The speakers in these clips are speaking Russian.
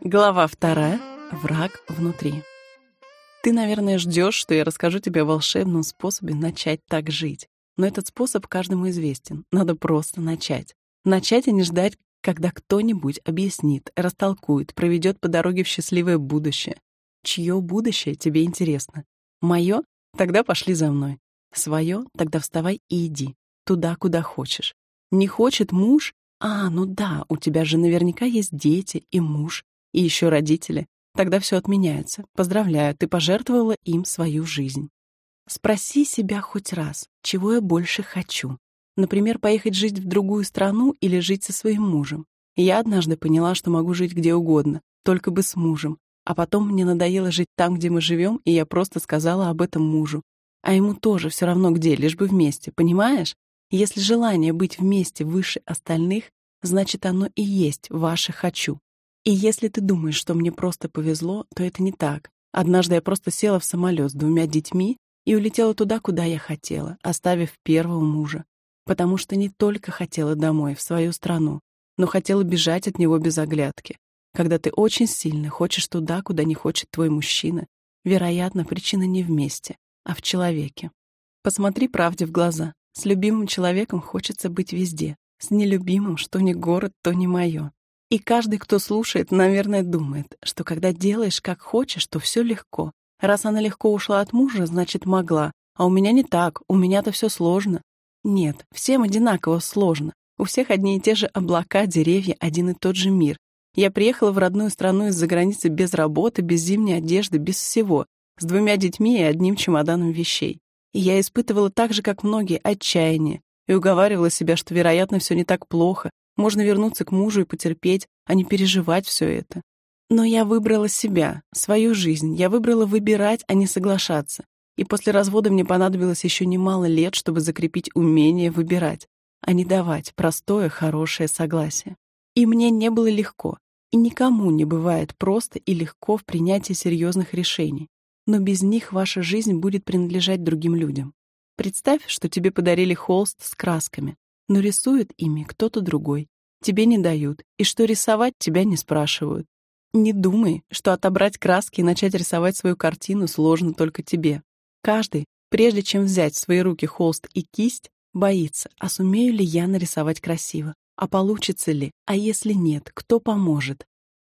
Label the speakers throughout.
Speaker 1: Глава вторая. Враг внутри. Ты, наверное, ждешь, что я расскажу тебе о волшебном способе начать так жить. Но этот способ каждому известен. Надо просто начать. Начать и не ждать, когда кто-нибудь объяснит, растолкует, проведет по дороге в счастливое будущее. Чье будущее тебе интересно? Мое? Тогда пошли за мной. Свое? Тогда вставай и иди. Туда, куда хочешь. Не хочет муж? А, ну да, у тебя же наверняка есть дети и муж и еще родители, тогда все отменяется. Поздравляю, ты пожертвовала им свою жизнь. Спроси себя хоть раз, чего я больше хочу. Например, поехать жить в другую страну или жить со своим мужем. Я однажды поняла, что могу жить где угодно, только бы с мужем. А потом мне надоело жить там, где мы живем, и я просто сказала об этом мужу. А ему тоже все равно где, лишь бы вместе, понимаешь? Если желание быть вместе выше остальных, значит, оно и есть ваше «хочу». И если ты думаешь, что мне просто повезло, то это не так. Однажды я просто села в самолет с двумя детьми и улетела туда, куда я хотела, оставив первого мужа. Потому что не только хотела домой, в свою страну, но хотела бежать от него без оглядки. Когда ты очень сильно хочешь туда, куда не хочет твой мужчина, вероятно, причина не вместе, а в человеке. Посмотри правде в глаза. С любимым человеком хочется быть везде. С нелюбимым, что не город, то не мое. И каждый, кто слушает, наверное, думает, что когда делаешь как хочешь, то все легко. Раз она легко ушла от мужа, значит, могла. А у меня не так, у меня-то все сложно. Нет, всем одинаково сложно. У всех одни и те же облака, деревья, один и тот же мир. Я приехала в родную страну из-за границы без работы, без зимней одежды, без всего, с двумя детьми и одним чемоданом вещей. И я испытывала так же, как многие, отчаяние, и уговаривала себя, что, вероятно, все не так плохо, можно вернуться к мужу и потерпеть, а не переживать все это. Но я выбрала себя, свою жизнь. Я выбрала выбирать, а не соглашаться. И после развода мне понадобилось еще немало лет, чтобы закрепить умение выбирать, а не давать простое, хорошее согласие. И мне не было легко. И никому не бывает просто и легко в принятии серьезных решений. Но без них ваша жизнь будет принадлежать другим людям. Представь, что тебе подарили холст с красками но рисует ими кто-то другой. Тебе не дают, и что рисовать тебя не спрашивают. Не думай, что отобрать краски и начать рисовать свою картину сложно только тебе. Каждый, прежде чем взять в свои руки холст и кисть, боится, а сумею ли я нарисовать красиво, а получится ли, а если нет, кто поможет.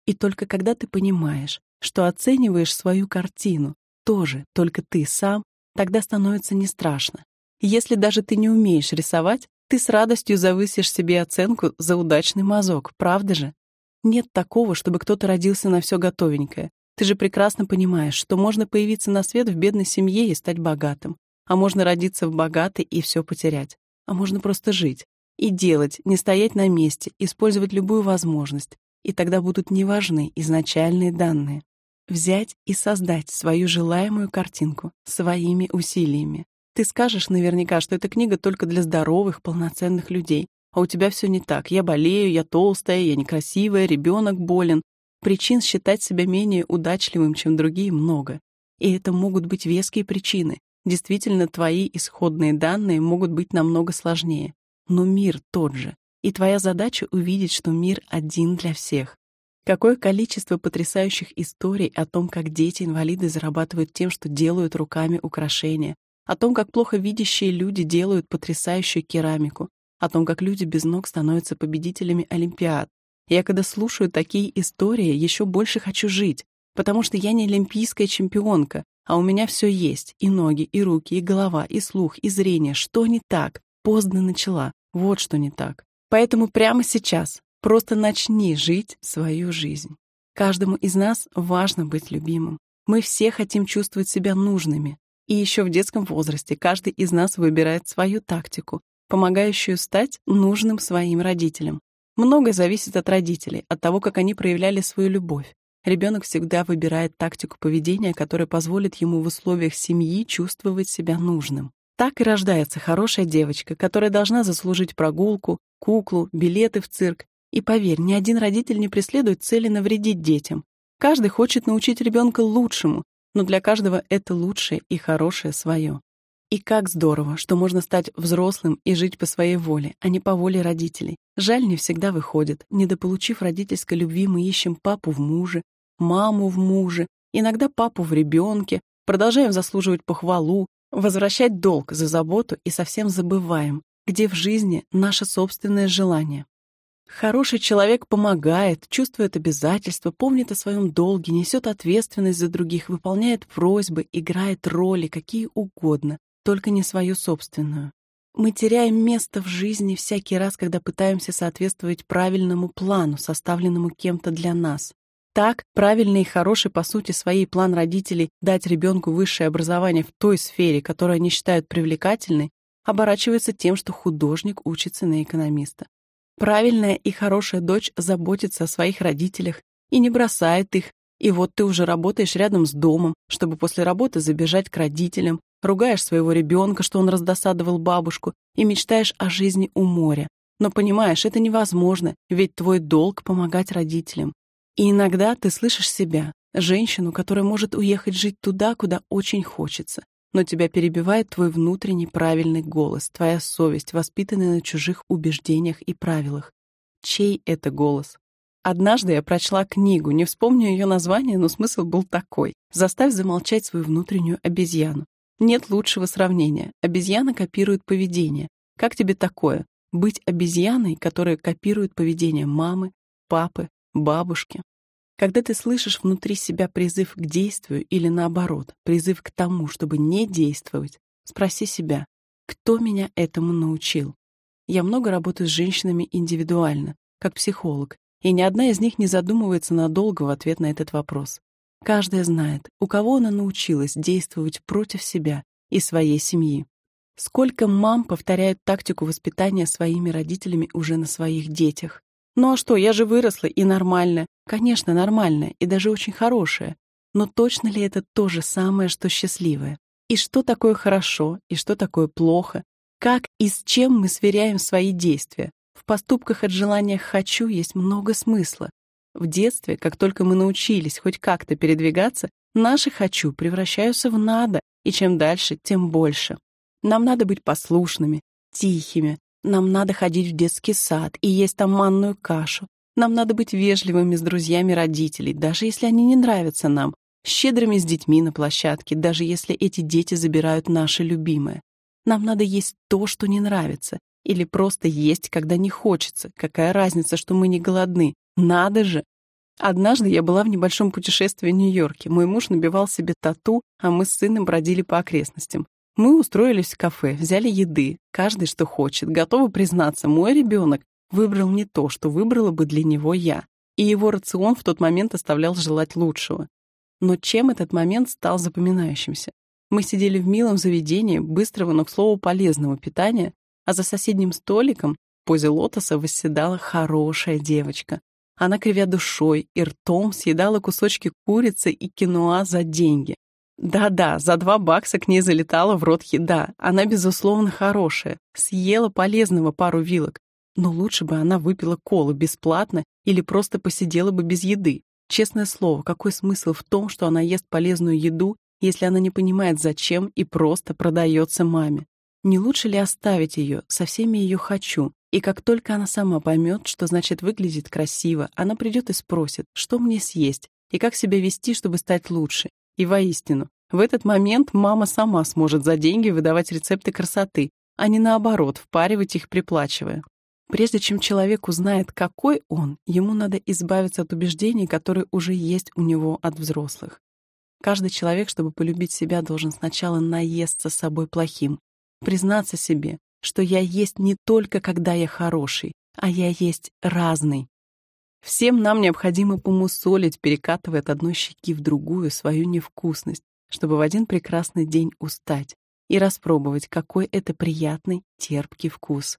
Speaker 1: И только когда ты понимаешь, что оцениваешь свою картину, тоже только ты сам, тогда становится не страшно. Если даже ты не умеешь рисовать, ты с радостью завысишь себе оценку за удачный мазок, правда же? Нет такого, чтобы кто-то родился на все готовенькое. Ты же прекрасно понимаешь, что можно появиться на свет в бедной семье и стать богатым, а можно родиться в богатой и все потерять, а можно просто жить и делать, не стоять на месте, использовать любую возможность, и тогда будут неважны изначальные данные. Взять и создать свою желаемую картинку своими усилиями. Ты скажешь наверняка, что эта книга только для здоровых, полноценных людей. А у тебя все не так. Я болею, я толстая, я некрасивая, ребенок болен. Причин считать себя менее удачливым, чем другие, много. И это могут быть веские причины. Действительно, твои исходные данные могут быть намного сложнее. Но мир тот же. И твоя задача увидеть, что мир один для всех. Какое количество потрясающих историй о том, как дети-инвалиды зарабатывают тем, что делают руками украшения, о том, как плохо видящие люди делают потрясающую керамику, о том, как люди без ног становятся победителями Олимпиад. Я когда слушаю такие истории, еще больше хочу жить, потому что я не олимпийская чемпионка, а у меня все есть, и ноги, и руки, и голова, и слух, и зрение. Что не так? Поздно начала. Вот что не так. Поэтому прямо сейчас просто начни жить свою жизнь. Каждому из нас важно быть любимым. Мы все хотим чувствовать себя нужными, и еще в детском возрасте каждый из нас выбирает свою тактику, помогающую стать нужным своим родителям. Многое зависит от родителей, от того, как они проявляли свою любовь. Ребенок всегда выбирает тактику поведения, которая позволит ему в условиях семьи чувствовать себя нужным. Так и рождается хорошая девочка, которая должна заслужить прогулку, куклу, билеты в цирк. И поверь, ни один родитель не преследует цели навредить детям. Каждый хочет научить ребенка лучшему, но для каждого это лучшее и хорошее свое. И как здорово, что можно стать взрослым и жить по своей воле, а не по воле родителей. Жаль, не всегда выходит. Недополучив родительской любви, мы ищем папу в муже, маму в муже, иногда папу в ребенке, продолжаем заслуживать похвалу, возвращать долг за заботу и совсем забываем, где в жизни наше собственное желание. Хороший человек помогает, чувствует обязательства, помнит о своем долге, несет ответственность за других, выполняет просьбы, играет роли, какие угодно, только не свою собственную. Мы теряем место в жизни всякий раз, когда пытаемся соответствовать правильному плану, составленному кем-то для нас. Так, правильный и хороший по сути своей план родителей дать ребенку высшее образование в той сфере, которую они считают привлекательной, оборачивается тем, что художник учится на экономиста. Правильная и хорошая дочь заботится о своих родителях и не бросает их, и вот ты уже работаешь рядом с домом, чтобы после работы забежать к родителям, ругаешь своего ребенка, что он раздосадовал бабушку, и мечтаешь о жизни у моря. Но понимаешь, это невозможно, ведь твой долг — помогать родителям. И иногда ты слышишь себя, женщину, которая может уехать жить туда, куда очень хочется, но тебя перебивает твой внутренний правильный голос, твоя совесть, воспитанная на чужих убеждениях и правилах. Чей это голос? Однажды я прочла книгу, не вспомню ее название, но смысл был такой. Заставь замолчать свою внутреннюю обезьяну. Нет лучшего сравнения. Обезьяна копирует поведение. Как тебе такое? Быть обезьяной, которая копирует поведение мамы, папы, бабушки? Когда ты слышишь внутри себя призыв к действию или наоборот, призыв к тому, чтобы не действовать, спроси себя, кто меня этому научил? Я много работаю с женщинами индивидуально, как психолог, и ни одна из них не задумывается надолго в ответ на этот вопрос. Каждая знает, у кого она научилась действовать против себя и своей семьи. Сколько мам повторяют тактику воспитания своими родителями уже на своих детях. Ну а что, я же выросла и нормальная. Конечно, нормальная и даже очень хорошая. Но точно ли это то же самое, что счастливое? И что такое хорошо, и что такое плохо? Как и с чем мы сверяем свои действия? В поступках от желания «хочу» есть много смысла. В детстве, как только мы научились хоть как-то передвигаться, наши «хочу» превращаются в «надо», и чем дальше, тем больше. Нам надо быть послушными, тихими, нам надо ходить в детский сад и есть там манную кашу. Нам надо быть вежливыми с друзьями родителей, даже если они не нравятся нам, щедрыми с детьми на площадке, даже если эти дети забирают наше любимое. Нам надо есть то, что не нравится, или просто есть, когда не хочется. Какая разница, что мы не голодны? Надо же! Однажды я была в небольшом путешествии в Нью-Йорке. Мой муж набивал себе тату, а мы с сыном бродили по окрестностям. Мы устроились в кафе, взяли еды, каждый что хочет. Готовы признаться, мой ребенок выбрал не то, что выбрала бы для него я. И его рацион в тот момент оставлял желать лучшего. Но чем этот момент стал запоминающимся? Мы сидели в милом заведении быстрого, но, к слову, полезного питания, а за соседним столиком в позе лотоса восседала хорошая девочка. Она, кривя душой и ртом, съедала кусочки курицы и киноа за деньги. Да-да, за два бакса к ней залетала в рот еда. Она, безусловно, хорошая. Съела полезного пару вилок. Но лучше бы она выпила колу бесплатно или просто посидела бы без еды. Честное слово, какой смысл в том, что она ест полезную еду, если она не понимает, зачем и просто продается маме? Не лучше ли оставить ее, со всеми ее хочу, и как только она сама поймет, что значит выглядит красиво, она придет и спросит, что мне съесть, и как себя вести, чтобы стать лучше, и воистину, в этот момент мама сама сможет за деньги выдавать рецепты красоты, а не наоборот, впаривать их, приплачивая. Прежде чем человек узнает, какой он, ему надо избавиться от убеждений, которые уже есть у него от взрослых. Каждый человек, чтобы полюбить себя, должен сначала наесться собой плохим, признаться себе, что я есть не только когда я хороший, а я есть разный, Всем нам необходимо помусолить, перекатывая от одной щеки в другую свою невкусность, чтобы в один прекрасный день устать и распробовать, какой это приятный, терпкий вкус.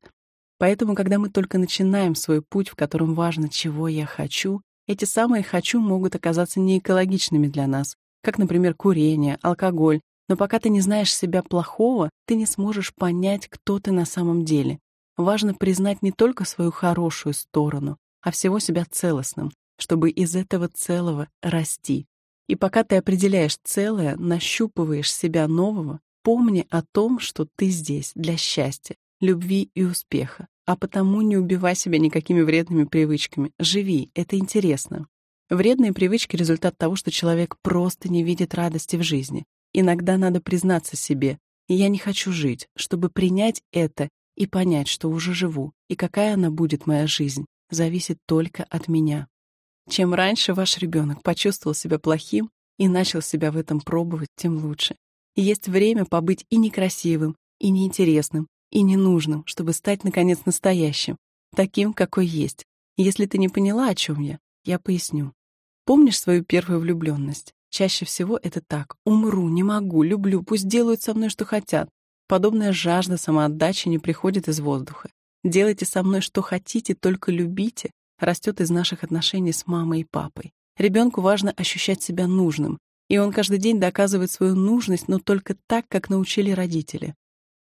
Speaker 1: Поэтому, когда мы только начинаем свой путь, в котором важно, чего я хочу, эти самые «хочу» могут оказаться неэкологичными для нас, как, например, курение, алкоголь, но пока ты не знаешь себя плохого, ты не сможешь понять, кто ты на самом деле. Важно признать не только свою хорошую сторону, а всего себя целостным, чтобы из этого целого расти. И пока ты определяешь целое, нащупываешь себя нового, помни о том, что ты здесь для счастья, любви и успеха. А потому не убивай себя никакими вредными привычками. Живи, это интересно. Вредные привычки — результат того, что человек просто не видит радости в жизни. Иногда надо признаться себе, я не хочу жить, чтобы принять это и понять, что уже живу, и какая она будет, моя жизнь, зависит только от меня. Чем раньше ваш ребенок почувствовал себя плохим и начал себя в этом пробовать, тем лучше. есть время побыть и некрасивым, и неинтересным, и ненужным, чтобы стать, наконец, настоящим, таким, какой есть. Если ты не поняла, о чем я, я поясню. Помнишь свою первую влюбленность? Чаще всего это так. Умру, не могу, люблю, пусть делают со мной, что хотят. Подобная жажда самоотдачи не приходит из воздуха. Делайте со мной, что хотите, только любите, растет из наших отношений с мамой и папой. Ребенку важно ощущать себя нужным, и он каждый день доказывает свою нужность, но только так, как научили родители.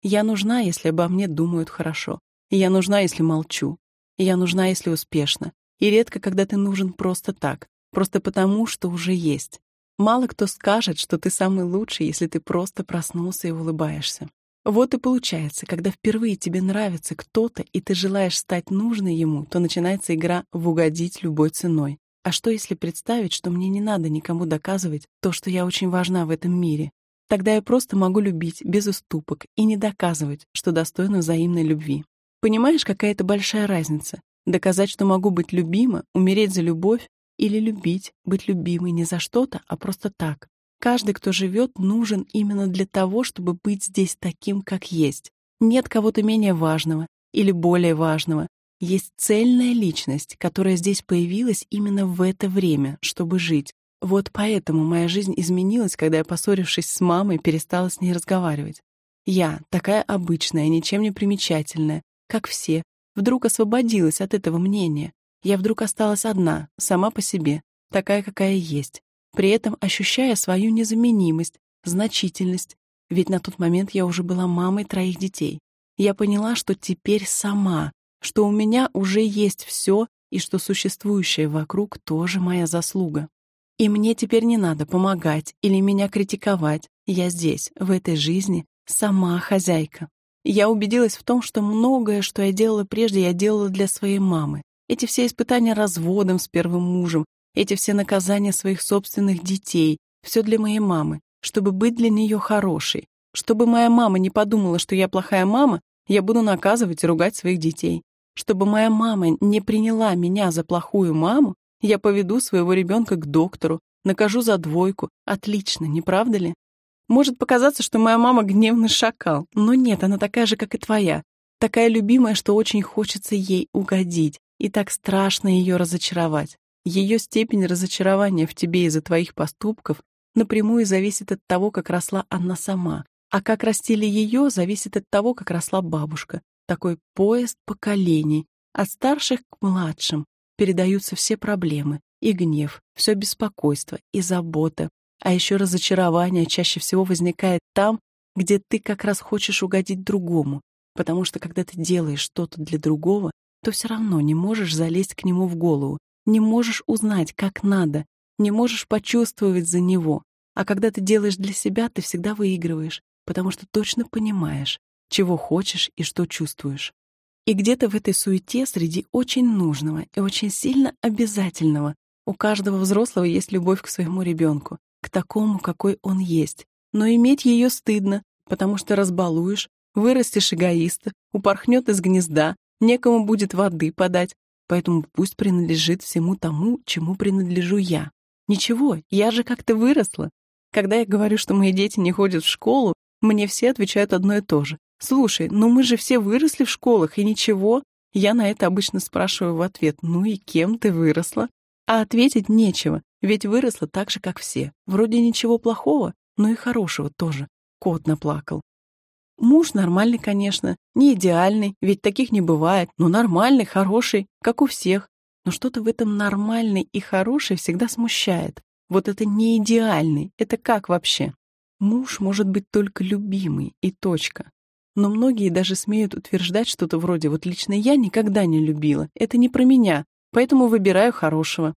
Speaker 1: Я нужна, если обо мне думают хорошо. Я нужна, если молчу. Я нужна, если успешно. И редко, когда ты нужен просто так, просто потому, что уже есть. Мало кто скажет, что ты самый лучший, если ты просто проснулся и улыбаешься. Вот и получается, когда впервые тебе нравится кто-то, и ты желаешь стать нужной ему, то начинается игра в угодить любой ценой. А что если представить, что мне не надо никому доказывать то, что я очень важна в этом мире, Тогда я просто могу любить без уступок и не доказывать, что достойна взаимной любви. Понимаешь, какая это большая разница? Доказать, что могу быть любима, умереть за любовь или любить, быть любимой не за что-то, а просто так. Каждый, кто живет, нужен именно для того, чтобы быть здесь таким, как есть. Нет кого-то менее важного или более важного. Есть цельная личность, которая здесь появилась именно в это время, чтобы жить, вот поэтому моя жизнь изменилась, когда я, поссорившись с мамой, перестала с ней разговаривать. Я, такая обычная, ничем не примечательная, как все, вдруг освободилась от этого мнения. Я вдруг осталась одна, сама по себе, такая, какая есть, при этом ощущая свою незаменимость, значительность, ведь на тот момент я уже была мамой троих детей. Я поняла, что теперь сама, что у меня уже есть все и что существующее вокруг тоже моя заслуга. И мне теперь не надо помогать или меня критиковать. Я здесь, в этой жизни, сама хозяйка. Я убедилась в том, что многое, что я делала прежде, я делала для своей мамы. Эти все испытания разводом с первым мужем, эти все наказания своих собственных детей, все для моей мамы, чтобы быть для нее хорошей. Чтобы моя мама не подумала, что я плохая мама, я буду наказывать и ругать своих детей. Чтобы моя мама не приняла меня за плохую маму, я поведу своего ребенка к доктору, накажу за двойку. Отлично, не правда ли? Может показаться, что моя мама гневный шакал, но нет, она такая же, как и твоя. Такая любимая, что очень хочется ей угодить, и так страшно ее разочаровать. Ее степень разочарования в тебе из-за твоих поступков напрямую зависит от того, как росла она сама. А как растили ее, зависит от того, как росла бабушка. Такой поезд поколений, от старших к младшим, передаются все проблемы, и гнев, все беспокойство, и забота. А еще разочарование чаще всего возникает там, где ты как раз хочешь угодить другому, потому что когда ты делаешь что-то для другого, то все равно не можешь залезть к нему в голову, не можешь узнать, как надо, не можешь почувствовать за него. А когда ты делаешь для себя, ты всегда выигрываешь, потому что точно понимаешь, чего хочешь и что чувствуешь. И где-то в этой суете среди очень нужного и очень сильно обязательного у каждого взрослого есть любовь к своему ребенку, к такому, какой он есть. Но иметь ее стыдно, потому что разбалуешь, вырастешь эгоиста, упорхнет из гнезда, некому будет воды подать, поэтому пусть принадлежит всему тому, чему принадлежу я. Ничего, я же как-то выросла. Когда я говорю, что мои дети не ходят в школу, мне все отвечают одно и то же. «Слушай, ну мы же все выросли в школах, и ничего». Я на это обычно спрашиваю в ответ, «Ну и кем ты выросла?» А ответить нечего, ведь выросла так же, как все. Вроде ничего плохого, но и хорошего тоже. Кот наплакал. Муж нормальный, конечно, не идеальный, ведь таких не бывает, но нормальный, хороший, как у всех. Но что-то в этом нормальный и хороший всегда смущает. Вот это не идеальный, это как вообще? Муж может быть только любимый и точка. Но многие даже смеют утверждать что-то вроде «вот лично я никогда не любила, это не про меня, поэтому выбираю хорошего».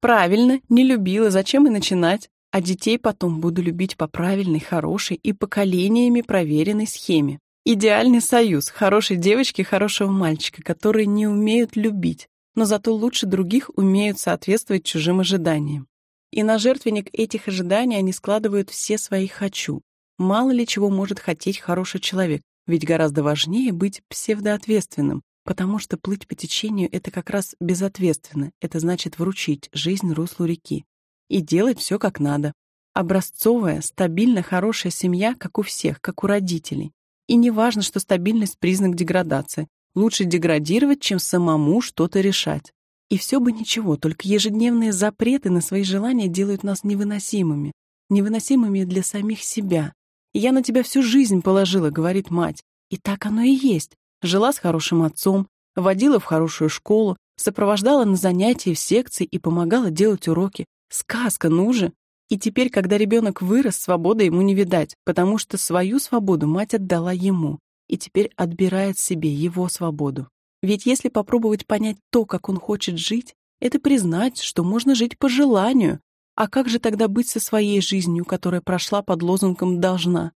Speaker 1: Правильно, не любила, зачем и начинать? а детей потом буду любить по правильной, хорошей и поколениями проверенной схеме. Идеальный союз хорошей девочки и хорошего мальчика, которые не умеют любить, но зато лучше других умеют соответствовать чужим ожиданиям. И на жертвенник этих ожиданий они складывают все свои «хочу». Мало ли чего может хотеть хороший человек, ведь гораздо важнее быть псевдоответственным, потому что плыть по течению — это как раз безответственно, это значит вручить жизнь руслу реки и делать все как надо. Образцовая, стабильно хорошая семья, как у всех, как у родителей. И не важно, что стабильность — признак деградации. Лучше деградировать, чем самому что-то решать. И все бы ничего, только ежедневные запреты на свои желания делают нас невыносимыми. Невыносимыми для самих себя. Я на тебя всю жизнь положила, говорит мать. И так оно и есть. Жила с хорошим отцом, водила в хорошую школу, сопровождала на занятия в секции и помогала делать уроки. Сказка, ну же! И теперь, когда ребенок вырос, свободы ему не видать, потому что свою свободу мать отдала ему, и теперь отбирает себе его свободу. Ведь если попробовать понять то, как он хочет жить, это признать, что можно жить по желанию. А как же тогда быть со своей жизнью, которая прошла под лозунгом «должна»?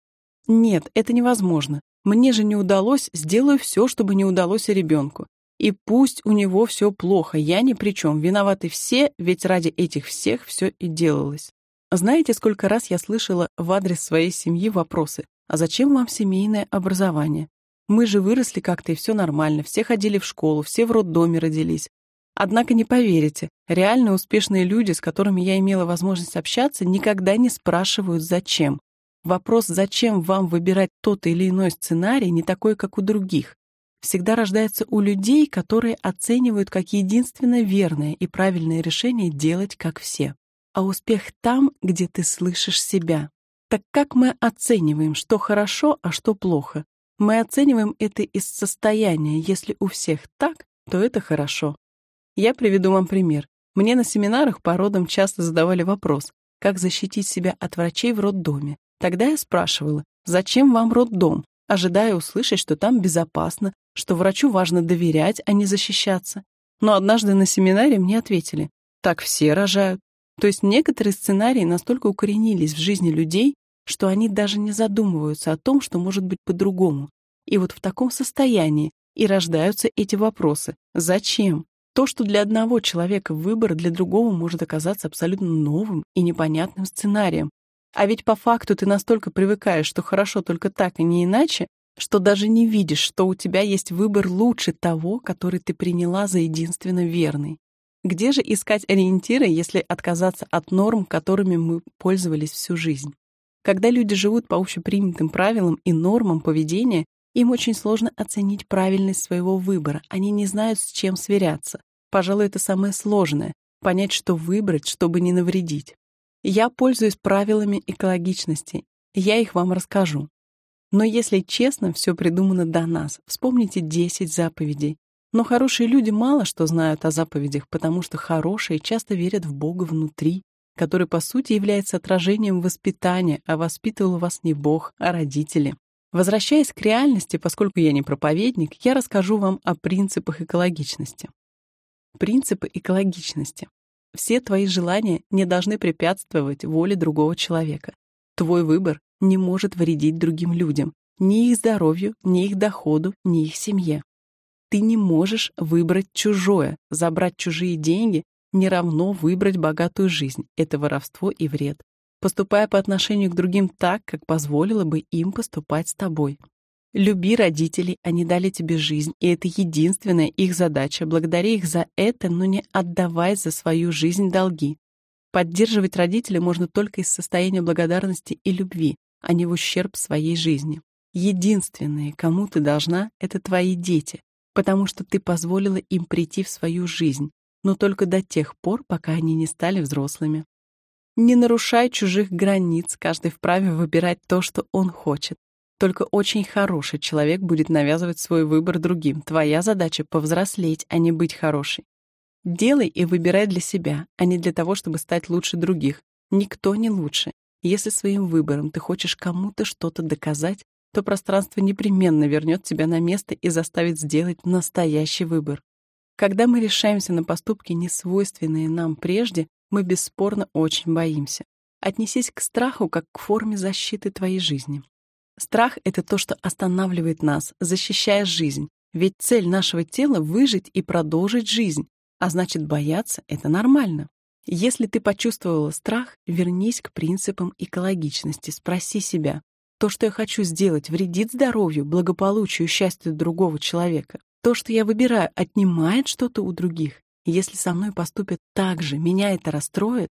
Speaker 1: Нет, это невозможно. Мне же не удалось, сделаю все, чтобы не удалось ребенку. И пусть у него все плохо, я ни при чем, виноваты все, ведь ради этих всех все и делалось. Знаете, сколько раз я слышала в адрес своей семьи вопросы «А зачем вам семейное образование? Мы же выросли как-то, и все нормально, все ходили в школу, все в роддоме родились. Однако не поверите, реально успешные люди, с которыми я имела возможность общаться, никогда не спрашивают «зачем?». Вопрос «зачем вам выбирать тот или иной сценарий» не такой, как у других. Всегда рождается у людей, которые оценивают как единственно верное и правильное решение делать как все. А успех там, где ты слышишь себя. Так как мы оцениваем, что хорошо, а что плохо? Мы оцениваем это из состояния. Если у всех так, то это хорошо. Я приведу вам пример. Мне на семинарах по родам часто задавали вопрос, как защитить себя от врачей в роддоме. Тогда я спрашивала, зачем вам роддом, ожидая услышать, что там безопасно, что врачу важно доверять, а не защищаться. Но однажды на семинаре мне ответили, так все рожают. То есть некоторые сценарии настолько укоренились в жизни людей, что они даже не задумываются о том, что может быть по-другому. И вот в таком состоянии и рождаются эти вопросы. Зачем? То, что для одного человека выбор, для другого может оказаться абсолютно новым и непонятным сценарием. А ведь по факту ты настолько привыкаешь, что хорошо только так и не иначе, что даже не видишь, что у тебя есть выбор лучше того, который ты приняла за единственно верный. Где же искать ориентиры, если отказаться от норм, которыми мы пользовались всю жизнь? Когда люди живут по общепринятым правилам и нормам поведения, им очень сложно оценить правильность своего выбора. Они не знают, с чем сверяться. Пожалуй, это самое сложное — понять, что выбрать, чтобы не навредить. Я пользуюсь правилами экологичности. Я их вам расскажу. Но если честно, все придумано до нас. Вспомните 10 заповедей. Но хорошие люди мало что знают о заповедях, потому что хорошие часто верят в Бога внутри, который, по сути, является отражением воспитания, а воспитывал вас не Бог, а родители. Возвращаясь к реальности, поскольку я не проповедник, я расскажу вам о принципах экологичности. Принципы экологичности. Все твои желания не должны препятствовать воле другого человека. Твой выбор не может вредить другим людям, ни их здоровью, ни их доходу, ни их семье. Ты не можешь выбрать чужое, забрать чужие деньги не равно выбрать богатую жизнь. Это воровство и вред. Поступая по отношению к другим так, как позволило бы им поступать с тобой. Люби родителей, они дали тебе жизнь, и это единственная их задача. Благодари их за это, но не отдавай за свою жизнь долги. Поддерживать родителей можно только из состояния благодарности и любви, а не в ущерб своей жизни. Единственные, кому ты должна, это твои дети, потому что ты позволила им прийти в свою жизнь, но только до тех пор, пока они не стали взрослыми. Не нарушай чужих границ, каждый вправе выбирать то, что он хочет. Только очень хороший человек будет навязывать свой выбор другим. Твоя задача — повзрослеть, а не быть хорошей. Делай и выбирай для себя, а не для того, чтобы стать лучше других. Никто не лучше. Если своим выбором ты хочешь кому-то что-то доказать, то пространство непременно вернет тебя на место и заставит сделать настоящий выбор. Когда мы решаемся на поступки, не свойственные нам прежде, мы бесспорно очень боимся. Отнесись к страху как к форме защиты твоей жизни. Страх — это то, что останавливает нас, защищая жизнь. Ведь цель нашего тела — выжить и продолжить жизнь. А значит, бояться — это нормально. Если ты почувствовала страх, вернись к принципам экологичности, спроси себя, то, что я хочу сделать, вредит здоровью, благополучию, счастью другого человека? То, что я выбираю, отнимает что-то у других? Если со мной поступят так же, меня это расстроит?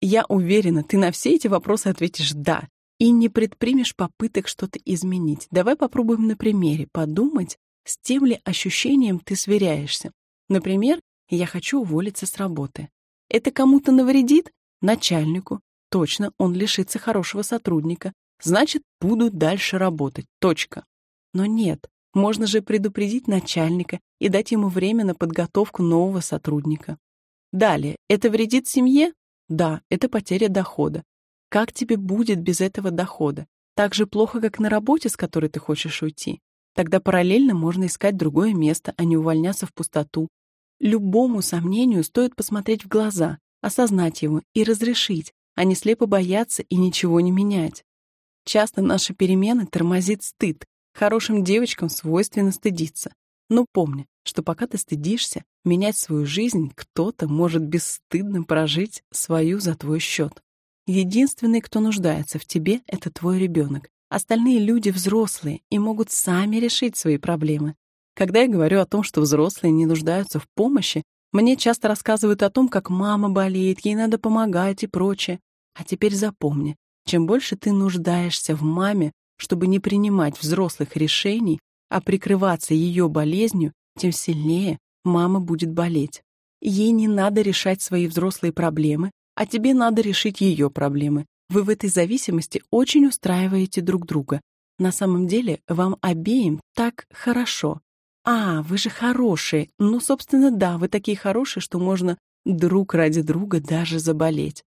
Speaker 1: Я уверена, ты на все эти вопросы ответишь «да» и не предпримешь попыток что-то изменить. Давай попробуем на примере подумать, с тем ли ощущением ты сверяешься. Например, я хочу уволиться с работы. Это кому-то навредит? Начальнику. Точно, он лишится хорошего сотрудника. Значит, буду дальше работать. Точка. Но нет, можно же предупредить начальника и дать ему время на подготовку нового сотрудника. Далее, это вредит семье? Да, это потеря дохода. Как тебе будет без этого дохода? Так же плохо, как на работе, с которой ты хочешь уйти. Тогда параллельно можно искать другое место, а не увольняться в пустоту. Любому сомнению стоит посмотреть в глаза, осознать его и разрешить, а не слепо бояться и ничего не менять. Часто наши перемены тормозит стыд. Хорошим девочкам свойственно стыдиться. Но помни, что пока ты стыдишься, менять свою жизнь кто-то может бесстыдно прожить свою за твой счет. Единственный, кто нуждается в тебе, это твой ребенок. Остальные люди взрослые и могут сами решить свои проблемы. Когда я говорю о том, что взрослые не нуждаются в помощи, мне часто рассказывают о том, как мама болеет, ей надо помогать и прочее. А теперь запомни, чем больше ты нуждаешься в маме, чтобы не принимать взрослых решений, а прикрываться ее болезнью, тем сильнее мама будет болеть. Ей не надо решать свои взрослые проблемы, а тебе надо решить ее проблемы. Вы в этой зависимости очень устраиваете друг друга. На самом деле вам обеим так хорошо. А, вы же хорошие. Ну, собственно, да, вы такие хорошие, что можно друг ради друга даже заболеть.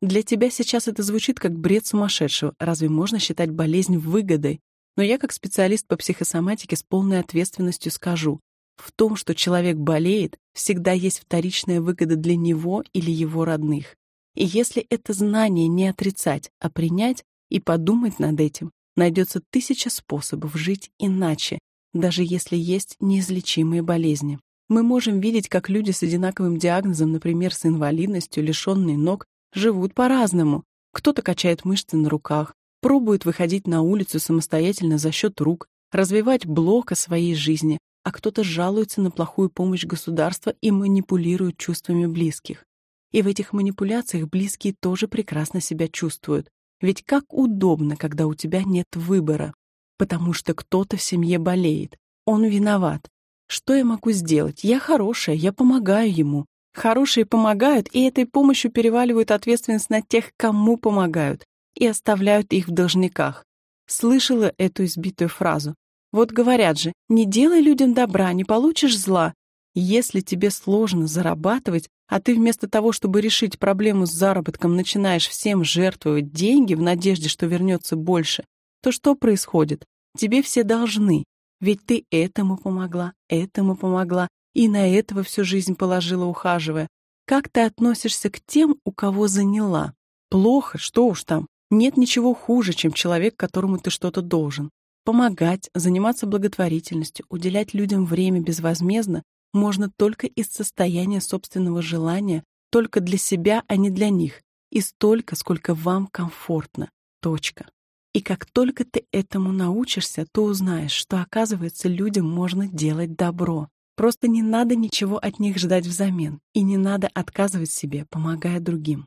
Speaker 1: Для тебя сейчас это звучит как бред сумасшедшего. Разве можно считать болезнь выгодой? Но я как специалист по психосоматике с полной ответственностью скажу, в том, что человек болеет, всегда есть вторичная выгода для него или его родных. И если это знание не отрицать, а принять и подумать над этим, найдется тысяча способов жить иначе, даже если есть неизлечимые болезни. Мы можем видеть, как люди с одинаковым диагнозом, например, с инвалидностью, лишенные ног, живут по-разному. Кто-то качает мышцы на руках, пробует выходить на улицу самостоятельно за счет рук, развивать блок о своей жизни, а кто-то жалуется на плохую помощь государства и манипулирует чувствами близких. И в этих манипуляциях близкие тоже прекрасно себя чувствуют. Ведь как удобно, когда у тебя нет выбора. Потому что кто-то в семье болеет. Он виноват. Что я могу сделать? Я хорошая, я помогаю ему. Хорошие помогают, и этой помощью переваливают ответственность на тех, кому помогают, и оставляют их в должниках. Слышала эту избитую фразу. Вот говорят же, не делай людям добра, не получишь зла. Если тебе сложно зарабатывать, а ты вместо того, чтобы решить проблему с заработком, начинаешь всем жертвовать деньги в надежде, что вернется больше, то что происходит? Тебе все должны. Ведь ты этому помогла, этому помогла, и на этого всю жизнь положила, ухаживая. Как ты относишься к тем, у кого заняла? Плохо, что уж там. Нет ничего хуже, чем человек, которому ты что-то должен. Помогать, заниматься благотворительностью, уделять людям время безвозмездно можно только из состояния собственного желания, только для себя, а не для них, и столько, сколько вам комфортно. Точка. И как только ты этому научишься, то узнаешь, что, оказывается, людям можно делать добро. Просто не надо ничего от них ждать взамен, и не надо отказывать себе, помогая другим.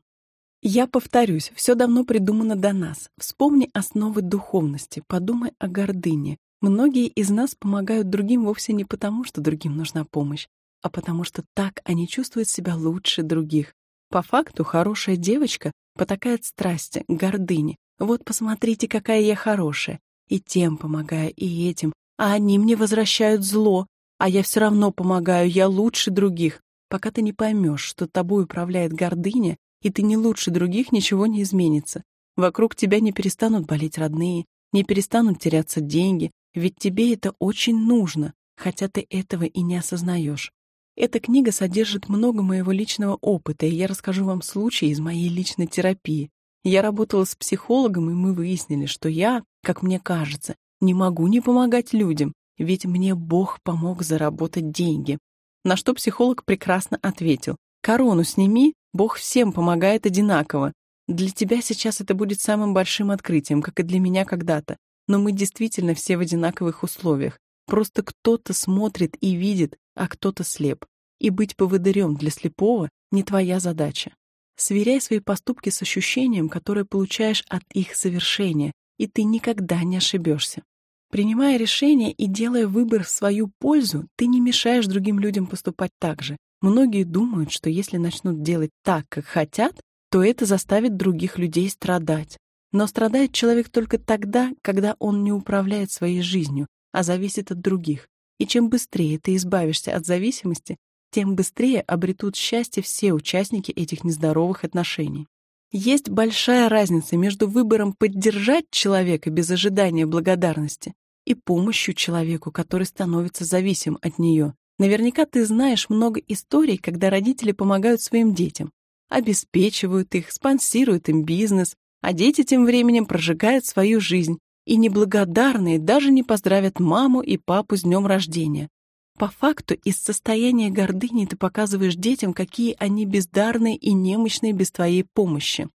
Speaker 1: Я повторюсь, все давно придумано до нас. Вспомни основы духовности, подумай о гордыне. Многие из нас помогают другим вовсе не потому, что другим нужна помощь, а потому что так они чувствуют себя лучше других. По факту хорошая девочка потакает страсти, гордыне. Вот посмотрите, какая я хорошая. И тем помогаю, и этим. А они мне возвращают зло, а я все равно помогаю, я лучше других. Пока ты не поймешь, что тобой управляет гордыня, и ты не лучше других, ничего не изменится. Вокруг тебя не перестанут болеть родные, не перестанут теряться деньги, ведь тебе это очень нужно, хотя ты этого и не осознаешь. Эта книга содержит много моего личного опыта, и я расскажу вам случаи из моей личной терапии. Я работала с психологом, и мы выяснили, что я, как мне кажется, не могу не помогать людям, ведь мне Бог помог заработать деньги. На что психолог прекрасно ответил. Корону сними, Бог всем помогает одинаково. Для тебя сейчас это будет самым большим открытием, как и для меня когда-то. Но мы действительно все в одинаковых условиях. Просто кто-то смотрит и видит, а кто-то слеп. И быть поводырем для слепого не твоя задача. Сверяй свои поступки с ощущением, которое получаешь от их совершения, и ты никогда не ошибешься. Принимая решение и делая выбор в свою пользу, ты не мешаешь другим людям поступать так же. Многие думают, что если начнут делать так, как хотят, то это заставит других людей страдать. Но страдает человек только тогда, когда он не управляет своей жизнью, а зависит от других. И чем быстрее ты избавишься от зависимости, тем быстрее обретут счастье все участники этих нездоровых отношений. Есть большая разница между выбором поддержать человека без ожидания благодарности и помощью человеку, который становится зависим от нее. Наверняка ты знаешь много историй, когда родители помогают своим детям, обеспечивают их, спонсируют им бизнес, а дети тем временем прожигают свою жизнь, и неблагодарные даже не поздравят маму и папу с днем рождения, по факту, из состояния гордыни ты показываешь детям, какие они бездарные и немощные без твоей помощи.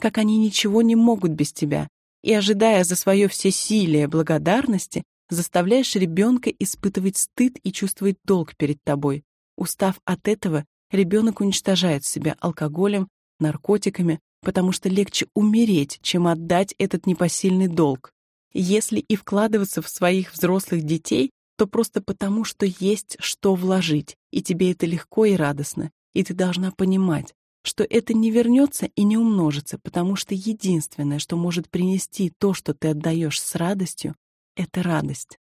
Speaker 1: Как они ничего не могут без тебя. И, ожидая за свое всесилие благодарности, заставляешь ребенка испытывать стыд и чувствовать долг перед тобой. Устав от этого, ребенок уничтожает себя алкоголем, наркотиками, потому что легче умереть, чем отдать этот непосильный долг. Если и вкладываться в своих взрослых детей, то просто потому, что есть что вложить, и тебе это легко и радостно, и ты должна понимать, что это не вернется и не умножится, потому что единственное, что может принести то, что ты отдаешь с радостью, это радость.